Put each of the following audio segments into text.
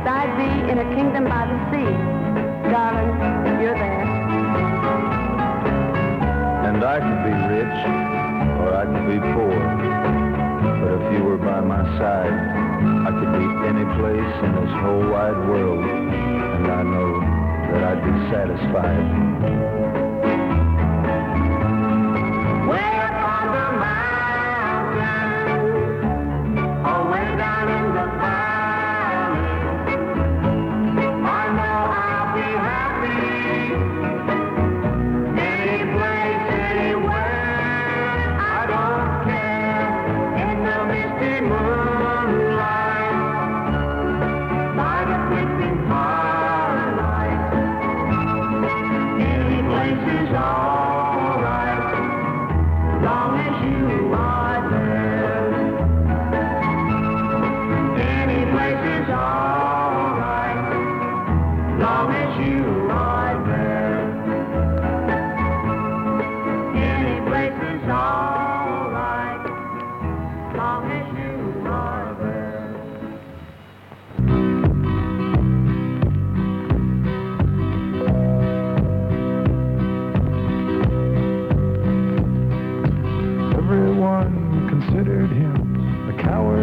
as I'd be in a kingdom by the sea. Darling, you're there. And I could be rich, or I could be poor. But if you were by my side, I could be any place in this whole wide world, and I know that I'd be satisfied.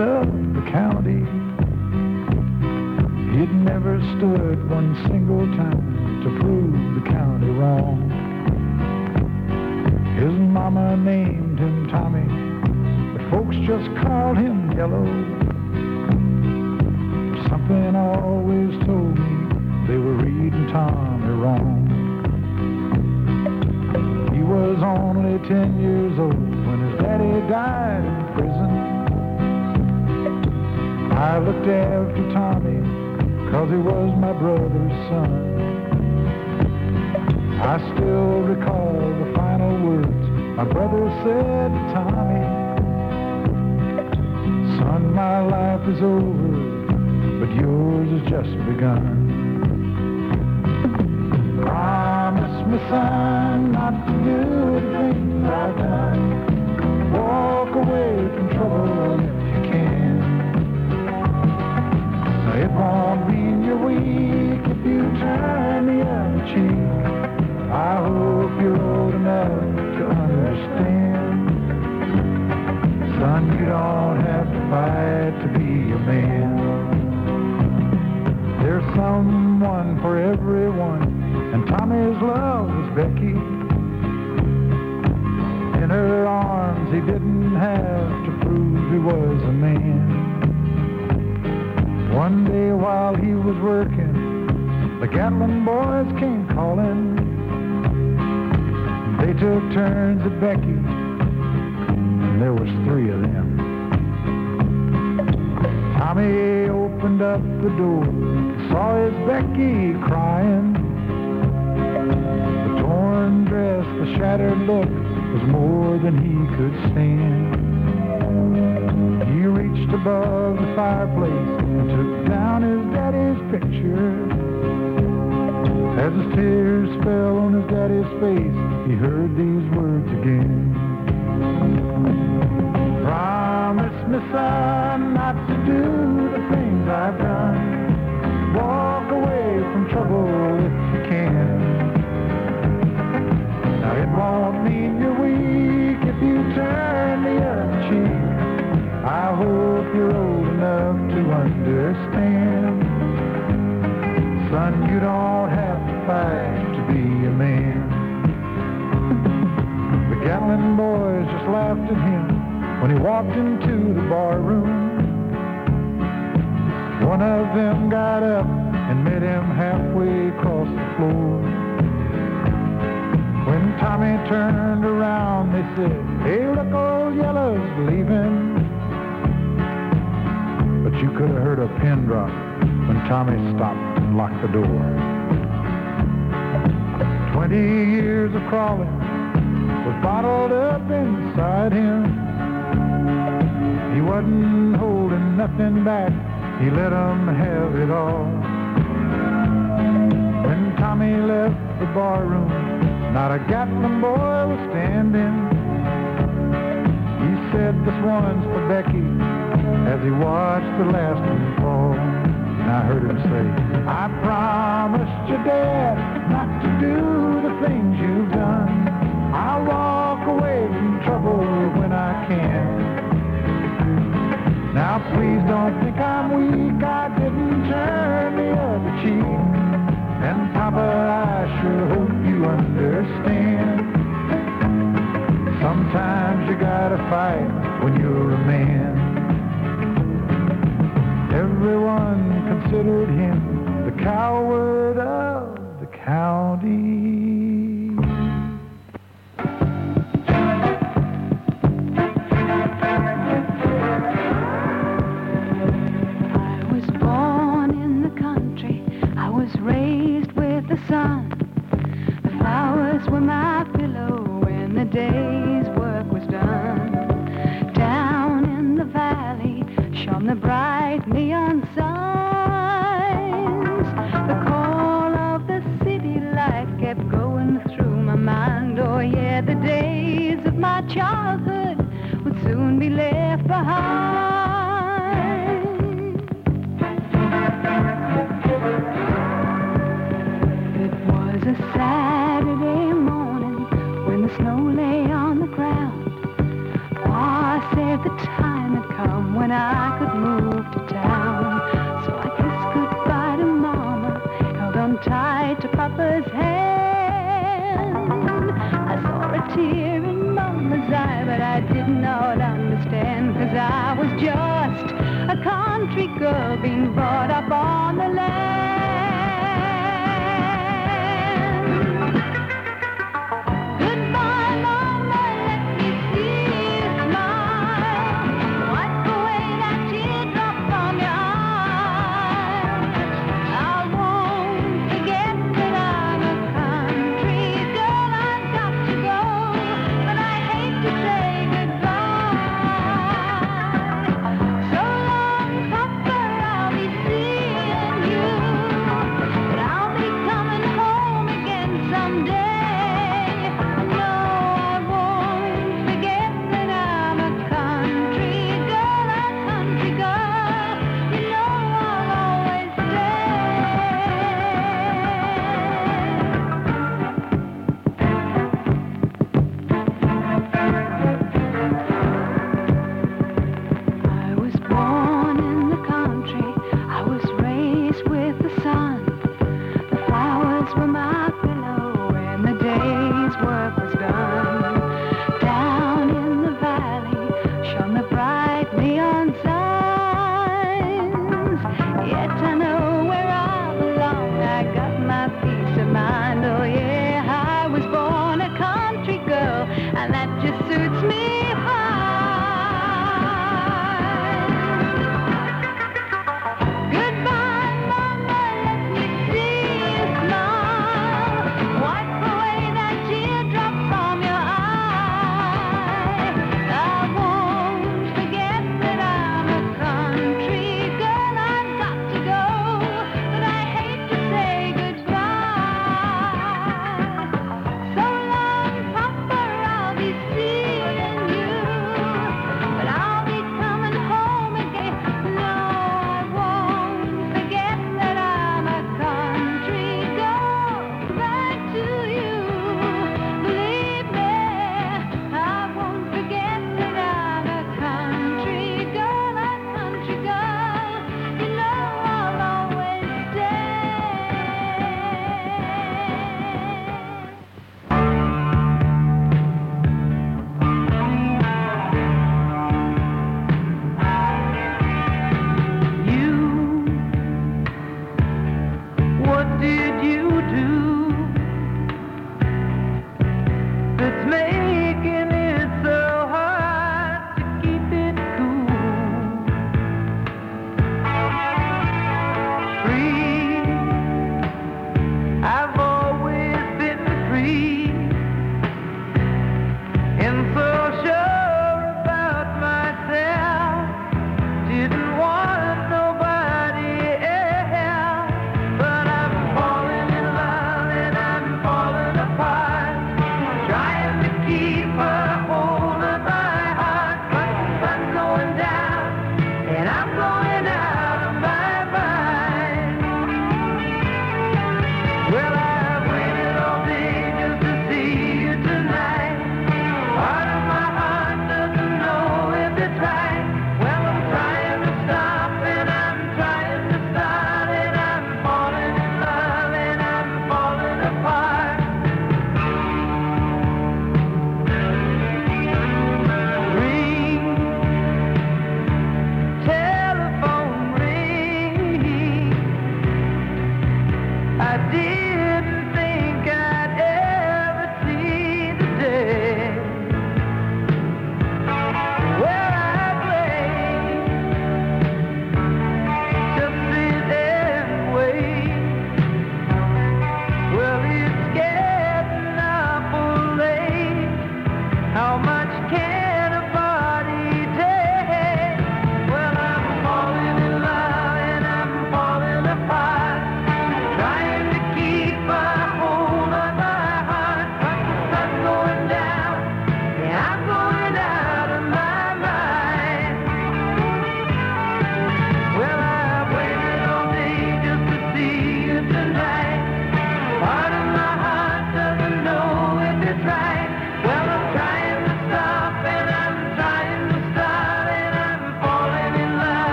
Coward of the county. He'd never stood one single time to prove the county wrong. His mama named him Tommy, but folks just called him Yellow. Something always told me they were reading Tommy wrong. He was only 10 years old when his daddy died I looked after Tommy cause he was my brother's son. I still recall the final words my brother said to Tommy. Son, my life is over, but yours has just begun. Promise me, son, not to do the things I've done. The boys came calling. They took turns at Becky, and there was three of them. Tommy opened up the door, saw his Becky crying. The torn dress, the shattered look was more than he could stand. He reached above the fireplace and took down his daddy's picture. As his tears fell on his daddy's face, he heard these words again. Promise me, son, not to do the things I've done. Walk away from trouble if you can. Now it won't mean you're weak if you turn the other cheek. I hope you're old enough to understand. Son, you don't have to fight to be a man. The Gatlin boys just laughed at him when he walked into the bar room. One of them got up and met him halfway across the floor. When Tommy turned around, they said, Hey, look, old Yellow's leaving. But you could have heard a pin drop Tommy stopped and locked the door. Twenty years of crawling was bottled up inside him. He wasn't holding nothing back. He let 'em have it all. When Tommy left the barroom, not a Gatlin boy was standing. He said, this one's for Becky, as he watched the last one fall. I heard him say, I promised your dad not to do the things you've done. I'll walk away from trouble when I can. Now please don't think I'm weak, I didn't turn the other cheek. And Papa, I sure hope you understand. Sometimes you gotta fight considered him the coward of the county. Be left behind. It was a Saturday morning when the snow lay on the ground. Pa said the time had come when I just a country girl being brought up on the land.